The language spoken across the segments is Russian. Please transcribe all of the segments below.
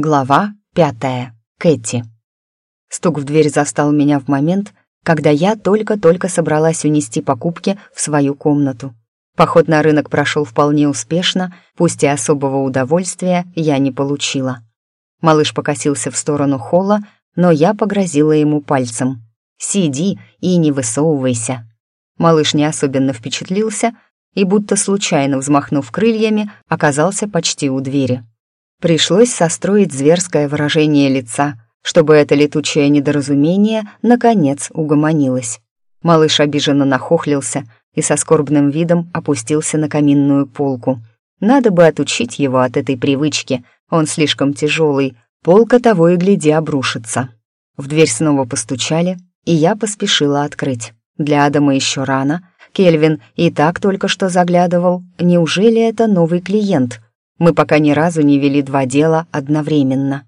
Глава пятая. Кэти. Стук в дверь застал меня в момент, когда я только-только собралась унести покупки в свою комнату. Поход на рынок прошел вполне успешно, пусть и особого удовольствия я не получила. Малыш покосился в сторону холла, но я погрозила ему пальцем. «Сиди и не высовывайся». Малыш не особенно впечатлился и, будто случайно взмахнув крыльями, оказался почти у двери. Пришлось состроить зверское выражение лица, чтобы это летучее недоразумение наконец угомонилось. Малыш обиженно нахохлился и со скорбным видом опустился на каминную полку. Надо бы отучить его от этой привычки, он слишком тяжелый, полка того и гляди обрушится. В дверь снова постучали, и я поспешила открыть. Для Адама еще рано, Кельвин и так только что заглядывал. Неужели это новый клиент — мы пока ни разу не вели два дела одновременно.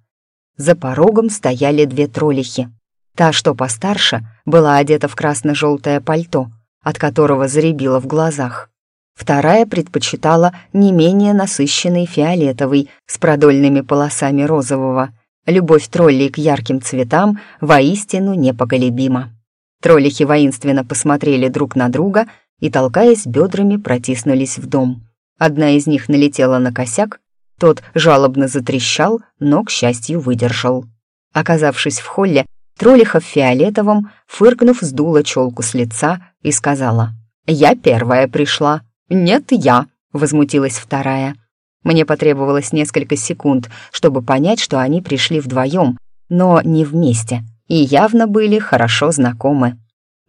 За порогом стояли две троллихи. Та, что постарше, была одета в красно-желтое пальто, от которого заребило в глазах. Вторая предпочитала не менее насыщенный фиолетовый с продольными полосами розового. Любовь троллей к ярким цветам воистину непоколебима. Троллихи воинственно посмотрели друг на друга и, толкаясь бедрами, протиснулись в дом. Одна из них налетела на косяк, тот жалобно затрещал, но, к счастью, выдержал. Оказавшись в холле, троллиха в фиолетовом, фыркнув, сдула челку с лица и сказала «Я первая пришла». «Нет, я», — возмутилась вторая. Мне потребовалось несколько секунд, чтобы понять, что они пришли вдвоем, но не вместе, и явно были хорошо знакомы.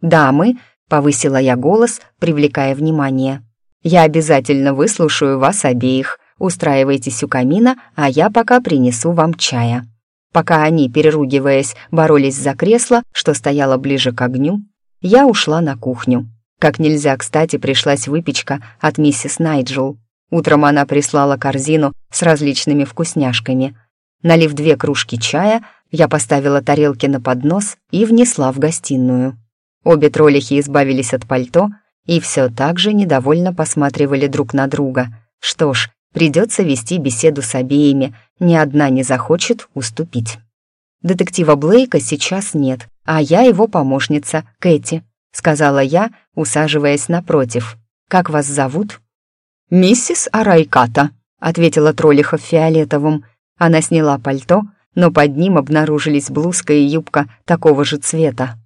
«Дамы», — повысила я голос, привлекая внимание, я обязательно выслушаю вас обеих. Устраивайтесь у камина, а я пока принесу вам чая». Пока они, переругиваясь, боролись за кресло, что стояло ближе к огню, я ушла на кухню. Как нельзя кстати пришлась выпечка от миссис Найджел. Утром она прислала корзину с различными вкусняшками. Налив две кружки чая, я поставила тарелки на поднос и внесла в гостиную. Обе троллихи избавились от пальто, и все так же недовольно посматривали друг на друга. Что ж, придется вести беседу с обеими, ни одна не захочет уступить. Детектива Блейка сейчас нет, а я его помощница, Кэти, сказала я, усаживаясь напротив. «Как вас зовут?» «Миссис Арайката», — ответила троллиха в фиолетовом. Она сняла пальто, но под ним обнаружились блузка и юбка такого же цвета.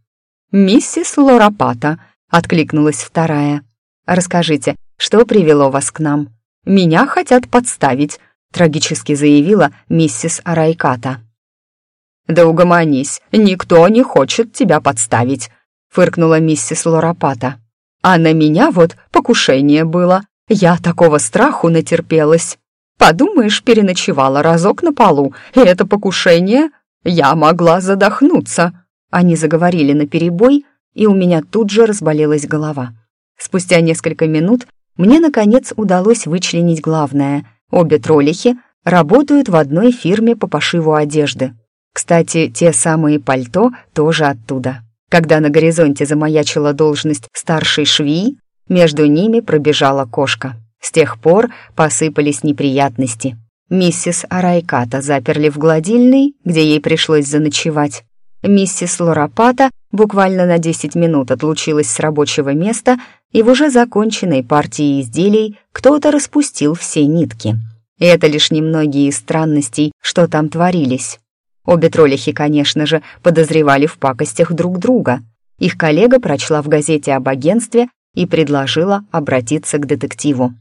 «Миссис Лорапата», — откликнулась вторая. «Расскажите, что привело вас к нам?» «Меня хотят подставить», — трагически заявила миссис Арайката. «Да угомонись, никто не хочет тебя подставить», — фыркнула миссис Лорапата. «А на меня вот покушение было. Я такого страху натерпелась. Подумаешь, переночевала разок на полу, и это покушение? Я могла задохнуться». Они заговорили наперебой, и у меня тут же разболелась голова. Спустя несколько минут мне, наконец, удалось вычленить главное. Обе троллихи работают в одной фирме по пошиву одежды. Кстати, те самые пальто тоже оттуда. Когда на горизонте замаячила должность старшей швеи, между ними пробежала кошка. С тех пор посыпались неприятности. Миссис Арайката заперли в гладильной, где ей пришлось заночевать. Миссис Лорапата буквально на 10 минут отлучилась с рабочего места, и в уже законченной партии изделий кто-то распустил все нитки. И это лишь немногие из странностей, что там творились. Обе троллихи, конечно же, подозревали в пакостях друг друга. Их коллега прочла в газете об агентстве и предложила обратиться к детективу.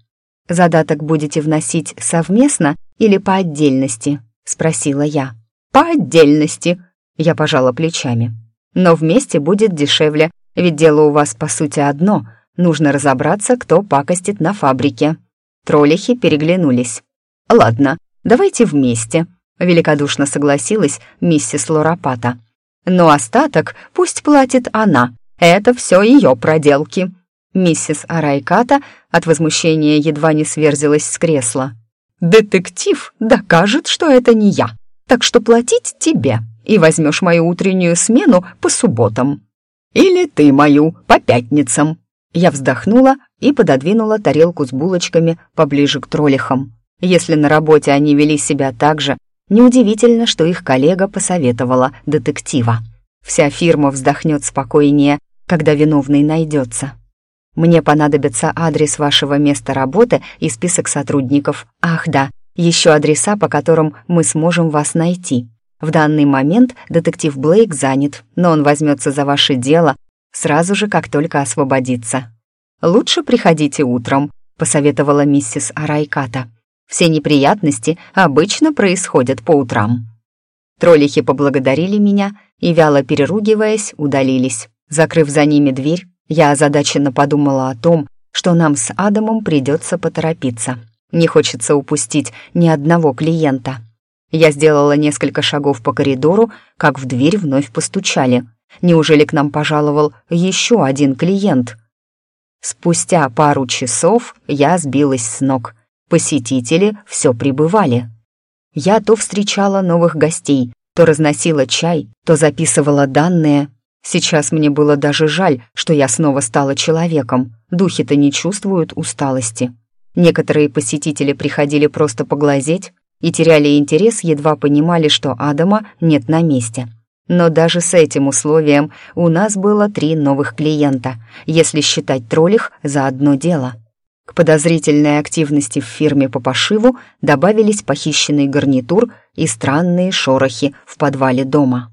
«Задаток будете вносить совместно или по отдельности?» — спросила я. «По отдельности», я пожала плечами. «Но вместе будет дешевле, ведь дело у вас, по сути, одно. Нужно разобраться, кто пакостит на фабрике». Троллихи переглянулись. «Ладно, давайте вместе», — великодушно согласилась миссис Лорапата. «Но остаток пусть платит она. Это все ее проделки». Миссис Арайката от возмущения едва не сверзилась с кресла. «Детектив докажет, что это не я, так что платить тебе» и возьмешь мою утреннюю смену по субботам. Или ты мою по пятницам». Я вздохнула и пододвинула тарелку с булочками поближе к троллихам. Если на работе они вели себя так же, Неудивительно, что их коллега посоветовала детектива. Вся фирма вздохнет спокойнее, когда виновный найдется. Мне понадобится адрес вашего места работы и список сотрудников. Ах да, еще адреса, по которым мы сможем вас найти. В данный момент детектив Блейк занят, но он возьмется за ваше дело сразу же, как только освободится. «Лучше приходите утром», — посоветовала миссис Арайката. «Все неприятности обычно происходят по утрам». Троллихи поблагодарили меня и, вяло переругиваясь, удалились. Закрыв за ними дверь, я озадаченно подумала о том, что нам с Адамом придется поторопиться. Не хочется упустить ни одного клиента. Я сделала несколько шагов по коридору, как в дверь вновь постучали. Неужели к нам пожаловал еще один клиент? Спустя пару часов я сбилась с ног. Посетители все прибывали. Я то встречала новых гостей, то разносила чай, то записывала данные. Сейчас мне было даже жаль, что я снова стала человеком. Духи-то не чувствуют усталости. Некоторые посетители приходили просто поглазеть и теряли интерес, едва понимали, что Адама нет на месте. Но даже с этим условием у нас было три новых клиента, если считать троллих за одно дело. К подозрительной активности в фирме по пошиву добавились похищенный гарнитур и странные шорохи в подвале дома.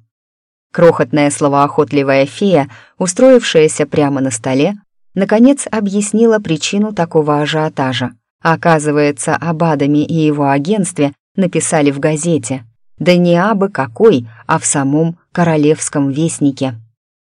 Крохотная словоохотливая фея, устроившаяся прямо на столе, наконец объяснила причину такого ажиотажа. Оказывается, об Адаме и его агентстве написали в газете. Да не абы какой, а в самом Королевском вестнике.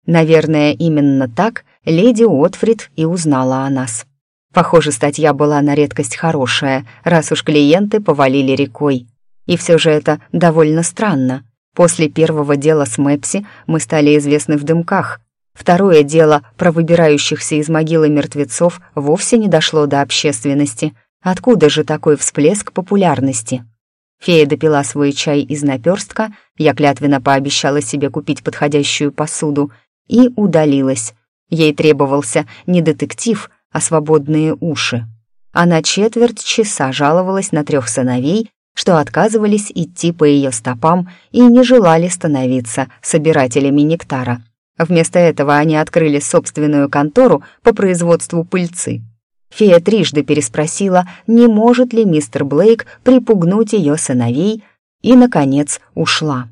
Наверное, именно так леди Отфрид и узнала о нас. Похоже, статья была на редкость хорошая, раз уж клиенты повалили рекой. И все же это довольно странно. После первого дела с Мэпси мы стали известны в дымках, Второе дело про выбирающихся из могилы мертвецов вовсе не дошло до общественности. Откуда же такой всплеск популярности? Фея допила свой чай из наперстка, я клятвенно пообещала себе купить подходящую посуду и удалилась. Ей требовался не детектив, а свободные уши. Она четверть часа жаловалась на трех сыновей, что отказывались идти по ее стопам и не желали становиться собирателями нектара. Вместо этого они открыли собственную контору по производству пыльцы. Фея трижды переспросила, не может ли мистер Блейк припугнуть ее сыновей, и, наконец, ушла.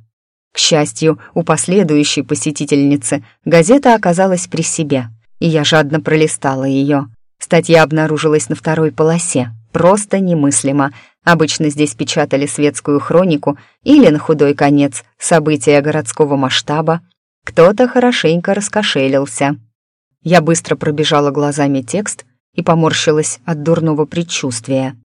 К счастью, у последующей посетительницы газета оказалась при себе, и я жадно пролистала ее. Статья обнаружилась на второй полосе. Просто немыслимо. Обычно здесь печатали светскую хронику или, на худой конец, события городского масштаба, кто-то хорошенько раскошелился. Я быстро пробежала глазами текст и поморщилась от дурного предчувствия.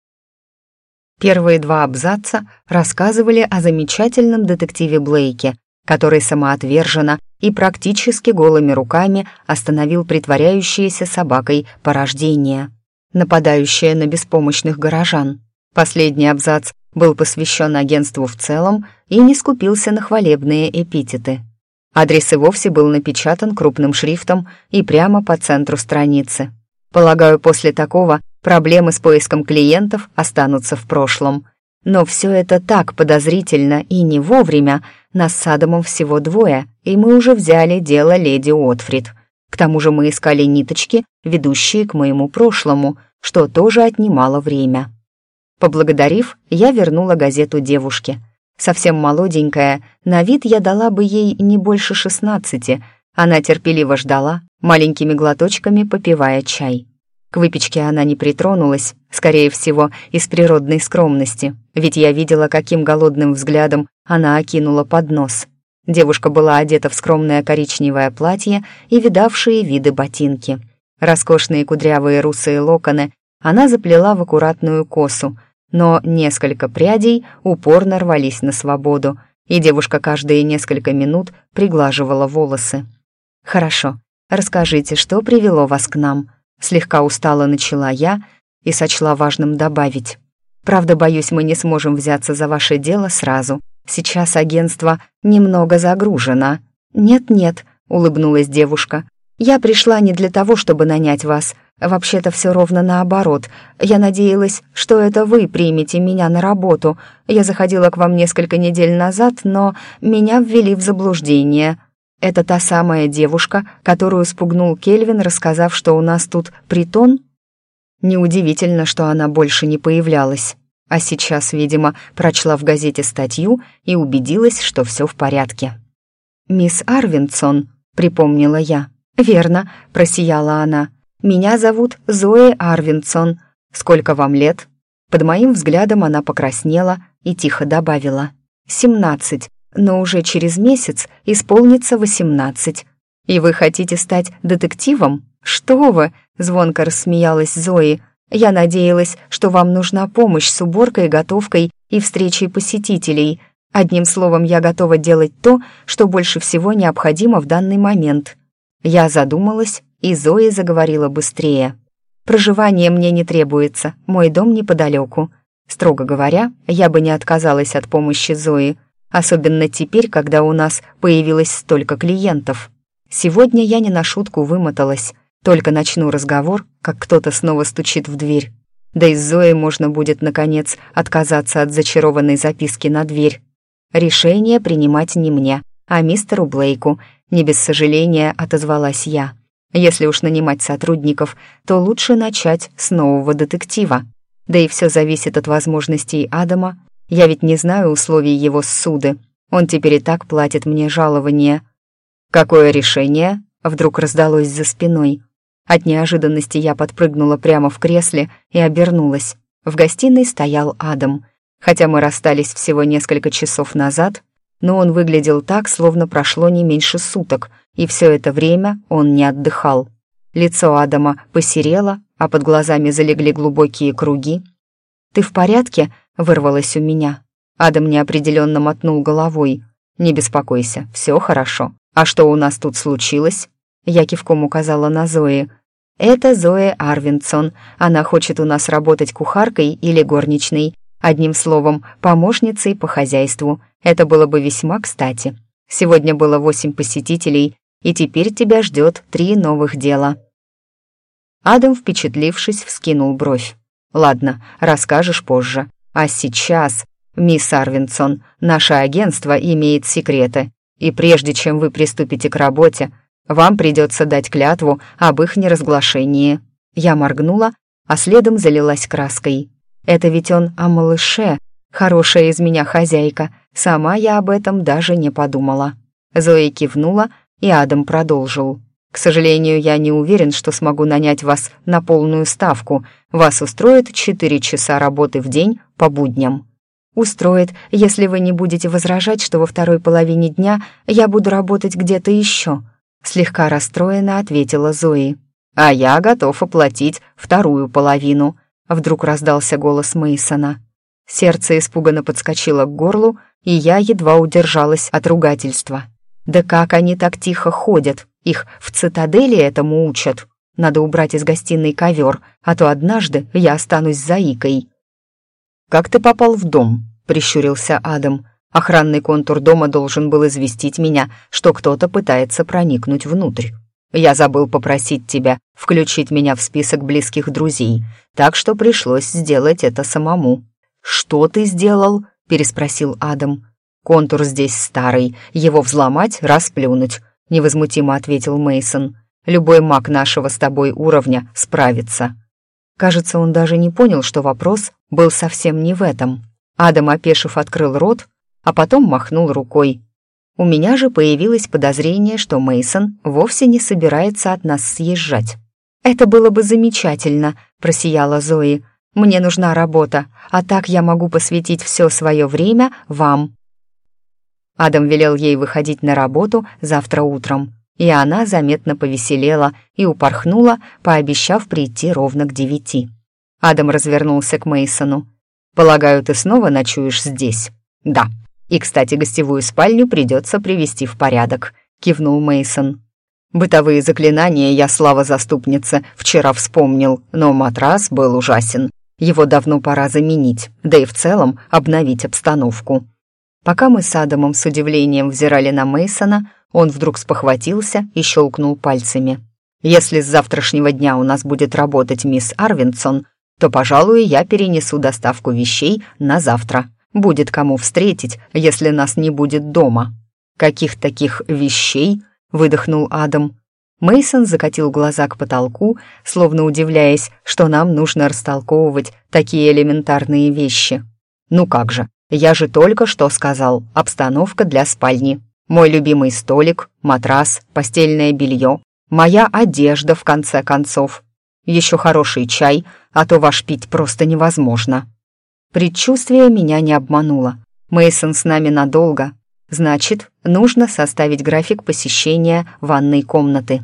Первые два абзаца рассказывали о замечательном детективе Блейке, который самоотверженно и практически голыми руками остановил притворяющееся собакой порождение, нападающее на беспомощных горожан. Последний абзац был посвящен агентству в целом и не скупился на хвалебные эпитеты. Адрес и вовсе был напечатан крупным шрифтом и прямо по центру страницы. Полагаю, после такого проблемы с поиском клиентов останутся в прошлом. Но все это так подозрительно и не вовремя. Нас с Адамом всего двое, и мы уже взяли дело леди Отфрид. К тому же мы искали ниточки, ведущие к моему прошлому, что тоже отнимало время. Поблагодарив, я вернула газету девушке — Совсем молоденькая, на вид я дала бы ей не больше шестнадцати. Она терпеливо ждала, маленькими глоточками попивая чай. К выпечке она не притронулась, скорее всего, из природной скромности, ведь я видела, каким голодным взглядом она окинула поднос. Девушка была одета в скромное коричневое платье и видавшие виды ботинки. Роскошные кудрявые русые локоны она заплела в аккуратную косу, но несколько прядей упорно рвались на свободу, и девушка каждые несколько минут приглаживала волосы. «Хорошо, расскажите, что привело вас к нам?» Слегка устала начала я и сочла важным добавить. «Правда, боюсь, мы не сможем взяться за ваше дело сразу. Сейчас агентство немного загружено». «Нет-нет», — улыбнулась девушка. «Я пришла не для того, чтобы нанять вас. Вообще-то все ровно наоборот. Я надеялась, что это вы примете меня на работу. Я заходила к вам несколько недель назад, но меня ввели в заблуждение. Это та самая девушка, которую спугнул Кельвин, рассказав, что у нас тут притон? Неудивительно, что она больше не появлялась. А сейчас, видимо, прочла в газете статью и убедилась, что все в порядке. «Мисс Арвинсон», — припомнила я. «Верно», — просияла она. «Меня зовут Зои Арвинсон. Сколько вам лет?» Под моим взглядом она покраснела и тихо добавила. «Семнадцать, но уже через месяц исполнится восемнадцать. И вы хотите стать детективом? Что вы?» — звонко рассмеялась Зои. «Я надеялась, что вам нужна помощь с уборкой, готовкой и встречей посетителей. Одним словом, я готова делать то, что больше всего необходимо в данный момент». Я задумалась, и Зоя заговорила быстрее. «Проживание мне не требуется, мой дом неподалеку. Строго говоря, я бы не отказалась от помощи Зои, особенно теперь, когда у нас появилось столько клиентов. Сегодня я не на шутку вымоталась, только начну разговор, как кто-то снова стучит в дверь. Да и Зоей можно будет, наконец, отказаться от зачарованной записки на дверь. Решение принимать не мне, а мистеру Блейку, не без сожаления отозвалась я. Если уж нанимать сотрудников, то лучше начать с нового детектива. Да и все зависит от возможностей Адама. Я ведь не знаю условий его ссуды. Он теперь и так платит мне жалование. «Какое решение?» — вдруг раздалось за спиной. От неожиданности я подпрыгнула прямо в кресле и обернулась. В гостиной стоял Адам. Хотя мы расстались всего несколько часов назад, но он выглядел так, словно прошло не меньше суток, и все это время он не отдыхал. Лицо Адама посерело, а под глазами залегли глубокие круги. «Ты в порядке?» — вырвалось у меня. Адам неопределенно мотнул головой. «Не беспокойся, все хорошо. А что у нас тут случилось?» Я кивком указала на Зои. «Это Зоя Арвинсон. Она хочет у нас работать кухаркой или горничной. Одним словом, помощницей по хозяйству. Это было бы весьма кстати. Сегодня было восемь посетителей, и теперь тебя ждет три новых дела». Адам, впечатлившись, вскинул бровь. «Ладно, расскажешь позже. А сейчас, мисс Арвинсон, наше агентство имеет секреты, и прежде чем вы приступите к работе, вам придется дать клятву об их неразглашении». Я моргнула, а следом залилась краской. «Это ведь он о малыше, хорошая из меня хозяйка, Сама я об этом даже не подумала. Зоя кивнула, и Адам продолжил. «К сожалению, я не уверен, что смогу нанять вас на полную ставку. Вас устроит четыре часа работы в день по будням». «Устроит, если вы не будете возражать, что во второй половине дня я буду работать где-то еще», слегка расстроенно ответила Зои. «А я готов оплатить вторую половину», вдруг раздался голос Мейсона. Сердце испуганно подскочило к горлу, и я едва удержалась от ругательства. Да как они так тихо ходят? Их в цитадели этому учат. Надо убрать из гостиной ковер, а то однажды я останусь заикой. «Как ты попал в дом?» — прищурился Адам. «Охранный контур дома должен был известить меня, что кто-то пытается проникнуть внутрь. Я забыл попросить тебя включить меня в список близких друзей, так что пришлось сделать это самому». «Что ты сделал?» — переспросил Адам. «Контур здесь старый, его взломать, расплюнуть», — невозмутимо ответил Мейсон. «Любой маг нашего с тобой уровня справится». Кажется, он даже не понял, что вопрос был совсем не в этом. Адам, опешив, открыл рот, а потом махнул рукой. У меня же появилось подозрение, что Мейсон вовсе не собирается от нас съезжать. «Это было бы замечательно», — просияла Зои. Мне нужна работа, а так я могу посвятить все свое время вам». Адам велел ей выходить на работу завтра утром, и она заметно повеселела и упорхнула, пообещав прийти ровно к девяти. Адам развернулся к Мейсону. «Полагаю, ты снова ночуешь здесь?» «Да. И, кстати, гостевую спальню придется привести в порядок», — кивнул Мейсон. «Бытовые заклинания я, слава заступнице, вчера вспомнил, но матрас был ужасен. Его давно пора заменить, да и в целом обновить обстановку. Пока мы с Адамом с удивлением взирали на Мейсона, он вдруг спохватился и щелкнул пальцами. Если с завтрашнего дня у нас будет работать мисс Арвинсон, то, пожалуй, я перенесу доставку вещей на завтра. Будет кому встретить, если нас не будет дома». «Каких таких вещей?» — выдохнул Адам. Мейсон закатил глаза к потолку, словно удивляясь, что нам нужно растолковывать такие элементарные вещи. «Ну как же, я же только что сказал, обстановка для спальни. Мой любимый столик, матрас, постельное белье, моя одежда, в конце концов. Еще хороший чай, а то ваш пить просто невозможно». Предчувствие меня не обмануло. Мейсон с нами надолго, Значит, нужно составить график посещения ванной комнаты.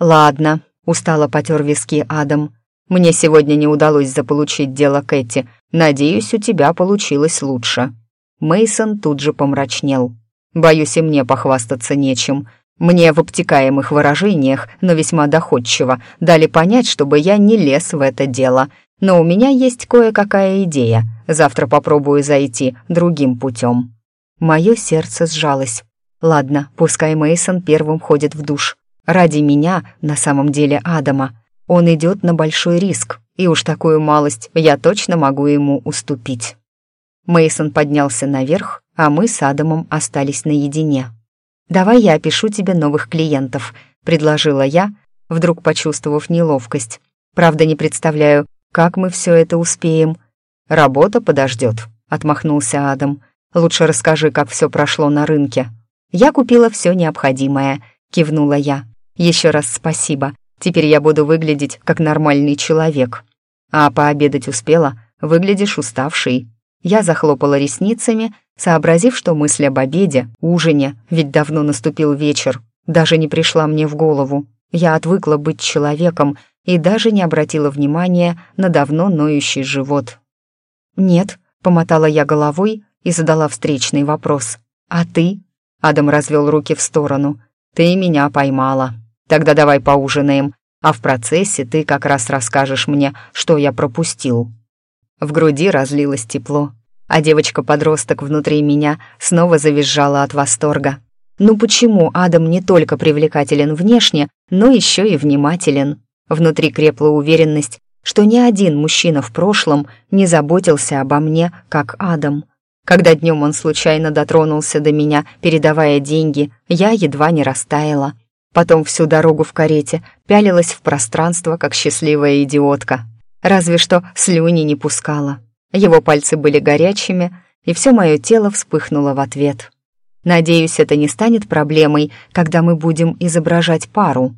«Ладно», — устало потер виски Адам. «Мне сегодня не удалось заполучить дело Кэти. Надеюсь, у тебя получилось лучше». Мейсон тут же помрачнел. «Боюсь, и мне похвастаться нечем. Мне в обтекаемых выражениях, но весьма доходчиво, дали понять, чтобы я не лез в это дело. Но у меня есть кое-какая идея. Завтра попробую зайти другим путем». Мое сердце сжалось. Ладно, пускай Мейсон первым ходит в душ. Ради меня, на самом деле Адама, он идет на большой риск, и уж такую малость я точно могу ему уступить. Мейсон поднялся наверх, а мы с Адамом остались наедине. «Давай я опишу тебе новых клиентов», — предложила я, вдруг почувствовав неловкость. «Правда, не представляю, как мы все это успеем». «Работа подождет», — отмахнулся Адам. Лучше расскажи, как все прошло на рынке». «Я купила все необходимое», — кивнула я. «Еще раз спасибо. Теперь я буду выглядеть как нормальный человек». «А пообедать успела? Выглядишь уставший». Я захлопала ресницами, сообразив, что мысль об обеде, ужине, ведь давно наступил вечер, даже не пришла мне в голову. Я отвыкла быть человеком и даже не обратила внимания на давно ноющий живот. «Нет», — помотала я головой, и задала встречный вопрос. «А ты?» Адам развел руки в сторону. «Ты меня поймала. Тогда давай поужинаем, а в процессе ты как раз расскажешь мне, что я пропустил». В груди разлилось тепло, а девочка-подросток внутри меня снова завизжала от восторга. Ну почему Адам не только привлекателен внешне, но еще и внимателен? Внутри крепла уверенность, что ни один мужчина в прошлом не заботился обо мне, как Адам. Когда днем он случайно дотронулся до меня, передавая деньги, я едва не растаяла. Потом всю дорогу в карете пялилась в пространство, как счастливая идиотка. Разве что слюни не пускала. Его пальцы были горячими, и все мое тело вспыхнуло в ответ. Надеюсь, это не станет проблемой, когда мы будем изображать пару.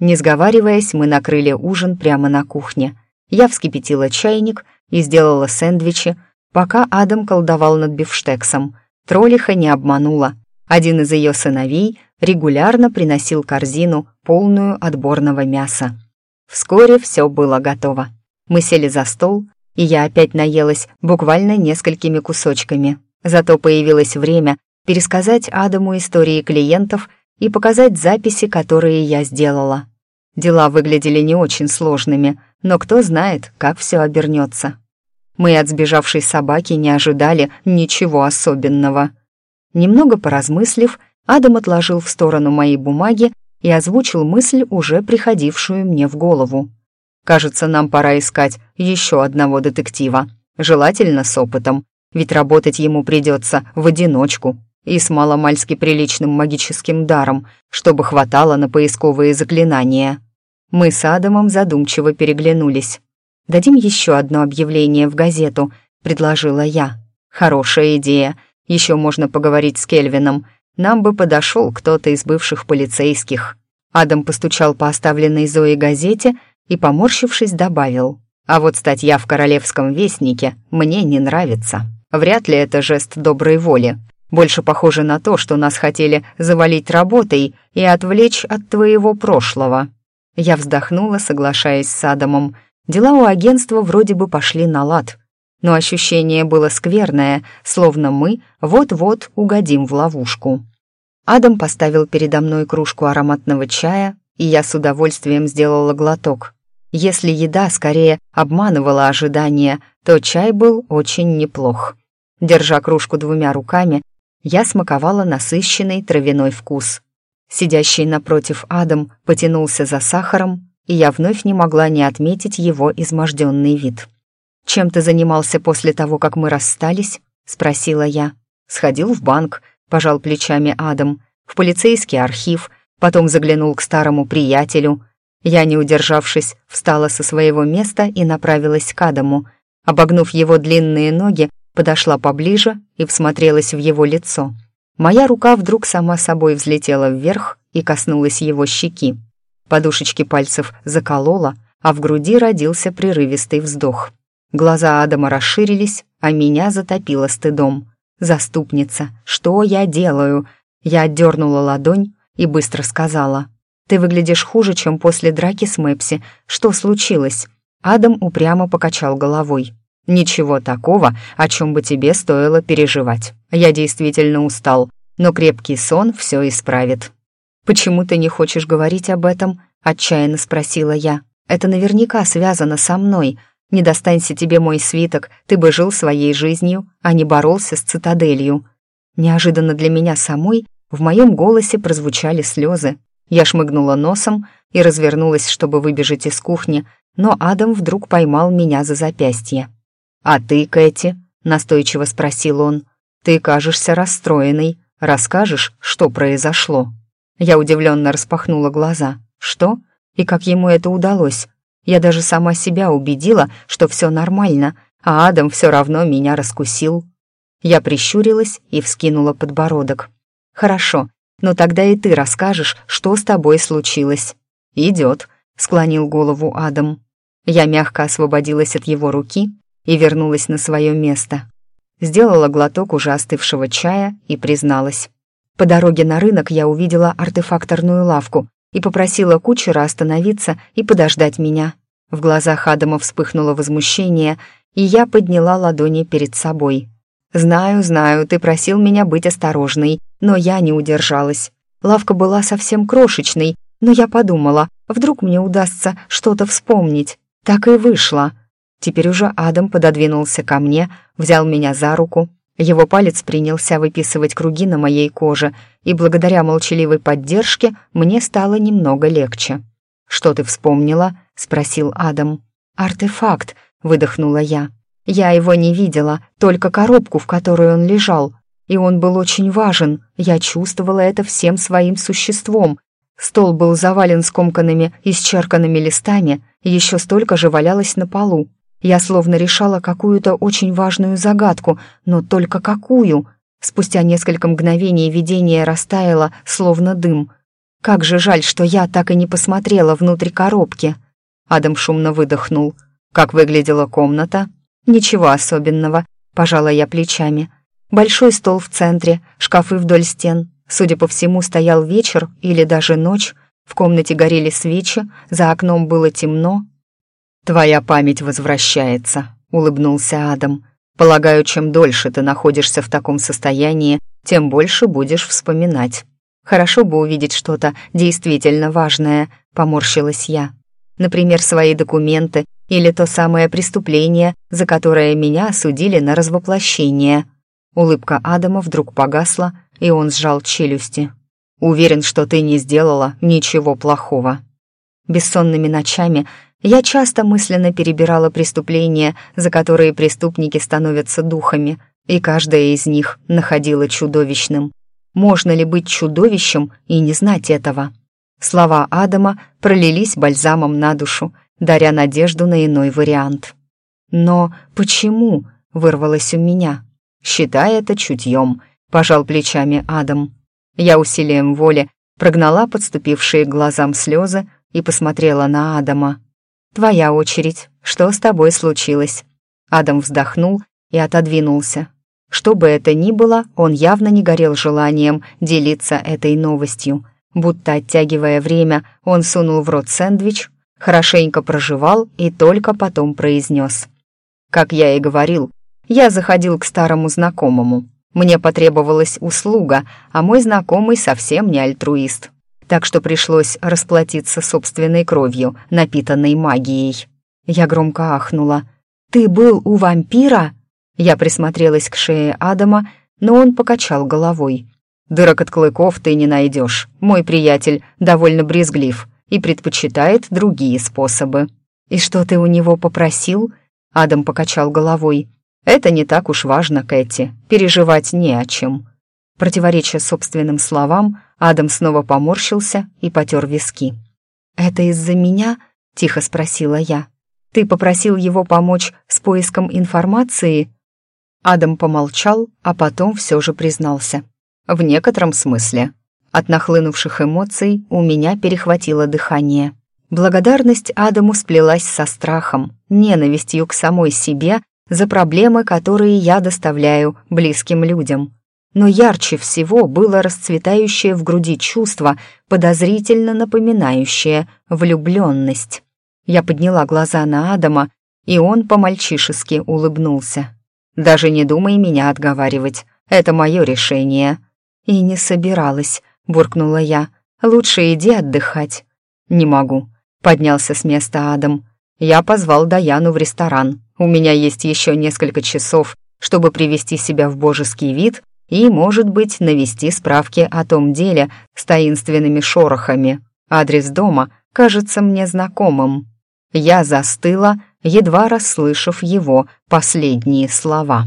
Не сговариваясь, мы накрыли ужин прямо на кухне. Я вскипятила чайник и сделала сэндвичи, Пока Адам колдовал над бифштексом, троллиха не обманула. Один из ее сыновей регулярно приносил корзину, полную отборного мяса. Вскоре все было готово. Мы сели за стол, и я опять наелась буквально несколькими кусочками. Зато появилось время пересказать Адаму истории клиентов и показать записи, которые я сделала. Дела выглядели не очень сложными, но кто знает, как все обернется. Мы от сбежавшей собаки не ожидали ничего особенного. Немного поразмыслив, Адам отложил в сторону мои бумаги и озвучил мысль, уже приходившую мне в голову. «Кажется, нам пора искать еще одного детектива, желательно с опытом, ведь работать ему придется в одиночку и с маломальски приличным магическим даром, чтобы хватало на поисковые заклинания». Мы с Адамом задумчиво переглянулись. «Дадим еще одно объявление в газету», — предложила я. «Хорошая идея. Еще можно поговорить с Кельвином. Нам бы подошел кто-то из бывших полицейских». Адам постучал по оставленной Зоей газете и, поморщившись, добавил. «А вот статья в «Королевском вестнике» мне не нравится. Вряд ли это жест доброй воли. Больше похоже на то, что нас хотели завалить работой и отвлечь от твоего прошлого». Я вздохнула, соглашаясь с Адамом, — Дела у агентства вроде бы пошли на лад, но ощущение было скверное, словно мы вот-вот угодим в ловушку. Адам поставил передо мной кружку ароматного чая, и я с удовольствием сделала глоток. Если еда скорее обманывала ожидания, то чай был очень неплох. Держа кружку двумя руками, я смаковала насыщенный травяной вкус. Сидящий напротив Адам потянулся за сахаром, и я вновь не могла не отметить его изможденный вид. «Чем ты занимался после того, как мы расстались?» — спросила я. «Сходил в банк», — пожал плечами Адам, «в полицейский архив, потом заглянул к старому приятелю. Я, не удержавшись, встала со своего места и направилась к Адаму. Обогнув его длинные ноги, подошла поближе и всмотрелась в его лицо. Моя рука вдруг сама собой взлетела вверх и коснулась его щеки. Подушечки пальцев заколола, а в груди родился прерывистый вздох. Глаза Адама расширились, а меня затопило стыдом. «Заступница, что я делаю?» Я отдернула ладонь и быстро сказала. «Ты выглядишь хуже, чем после драки с Мэпси. Что случилось?» Адам упрямо покачал головой. «Ничего такого, о чем бы тебе стоило переживать. Я действительно устал, но крепкий сон все исправит». «Почему ты не хочешь говорить об этом?» — отчаянно спросила я. «Это наверняка связано со мной. Не достанься тебе мой свиток, ты бы жил своей жизнью, а не боролся с цитаделью». Неожиданно для меня самой в моем голосе прозвучали слезы. Я шмыгнула носом и развернулась, чтобы выбежать из кухни, но Адам вдруг поймал меня за запястье. «А ты, Кэти?» — настойчиво спросил он. «Ты кажешься расстроенной. Расскажешь, что произошло?» Я удивленно распахнула глаза. «Что? И как ему это удалось? Я даже сама себя убедила, что все нормально, а Адам все равно меня раскусил». Я прищурилась и вскинула подбородок. «Хорошо, но тогда и ты расскажешь, что с тобой случилось». «Идет», — склонил голову Адам. Я мягко освободилась от его руки и вернулась на свое место. Сделала глоток уже остывшего чая и призналась. По дороге на рынок я увидела артефакторную лавку и попросила кучера остановиться и подождать меня. В глазах Адама вспыхнуло возмущение, и я подняла ладони перед собой. «Знаю, знаю, ты просил меня быть осторожной, но я не удержалась. Лавка была совсем крошечной, но я подумала, вдруг мне удастся что-то вспомнить. Так и вышло. Теперь уже Адам пододвинулся ко мне, взял меня за руку. Его палец принялся выписывать круги на моей коже, и благодаря молчаливой поддержке мне стало немного легче. «Что ты вспомнила?» — спросил Адам. «Артефакт», — выдохнула я. «Я его не видела, только коробку, в которой он лежал. И он был очень важен, я чувствовала это всем своим существом. Стол был завален скомканными, исчерканными листами, еще столько же валялось на полу. Я словно решала какую-то очень важную загадку, но только какую? Спустя несколько мгновений видение растаяло, словно дым. Как же жаль, что я так и не посмотрела внутрь коробки. Адам шумно выдохнул. Как выглядела комната? Ничего особенного, пожала я плечами. Большой стол в центре, шкафы вдоль стен. Судя по всему, стоял вечер или даже ночь. В комнате горели свечи, за окном было темно, «Твоя память возвращается», — улыбнулся Адам. «Полагаю, чем дольше ты находишься в таком состоянии, тем больше будешь вспоминать. Хорошо бы увидеть что-то действительно важное», — поморщилась я. «Например, свои документы или то самое преступление, за которое меня осудили на развоплощение». Улыбка Адама вдруг погасла, и он сжал челюсти. «Уверен, что ты не сделала ничего плохого». Бессонными ночами я часто мысленно перебирала преступления, за которые преступники становятся духами, и каждое из них находила чудовищным. Можно ли быть чудовищем и не знать этого? Слова Адама пролились бальзамом на душу, даря надежду на иной вариант. «Но почему?» — вырвалось у меня. «Считай это чутьем», — пожал плечами Адам. Я усилием воли прогнала подступившие к глазам слезы и посмотрела на Адама. «Твоя очередь. Что с тобой случилось?» Адам вздохнул и отодвинулся. Что бы это ни было, он явно не горел желанием делиться этой новостью. Будто оттягивая время, он сунул в рот сэндвич, хорошенько проживал и только потом произнес. «Как я и говорил, я заходил к старому знакомому. Мне потребовалась услуга, а мой знакомый совсем не альтруист так что пришлось расплатиться собственной кровью, напитанной магией. Я громко ахнула. «Ты был у вампира?» Я присмотрелась к шее Адама, но он покачал головой. Дырок от клыков ты не найдешь. Мой приятель довольно брезглив и предпочитает другие способы». «И что ты у него попросил?» Адам покачал головой. «Это не так уж важно, Кэти. Переживать не о чем». Противореча собственным словам, Адам снова поморщился и потер виски. «Это из-за меня?» — тихо спросила я. «Ты попросил его помочь с поиском информации?» Адам помолчал, а потом все же признался. «В некотором смысле». От нахлынувших эмоций у меня перехватило дыхание. Благодарность Адаму сплелась со страхом, ненавистью к самой себе за проблемы, которые я доставляю близким людям. Но ярче всего было расцветающее в груди чувство, подозрительно напоминающее влюбленность. Я подняла глаза на Адама, и он по-мальчишески улыбнулся. «Даже не думай меня отговаривать, это мое решение». «И не собиралась», — буркнула я. «Лучше иди отдыхать». «Не могу», — поднялся с места Адам. «Я позвал Даяну в ресторан. У меня есть еще несколько часов, чтобы привести себя в божеский вид и, может быть, навести справки о том деле с таинственными шорохами. Адрес дома кажется мне знакомым». Я застыла, едва расслышав его последние слова.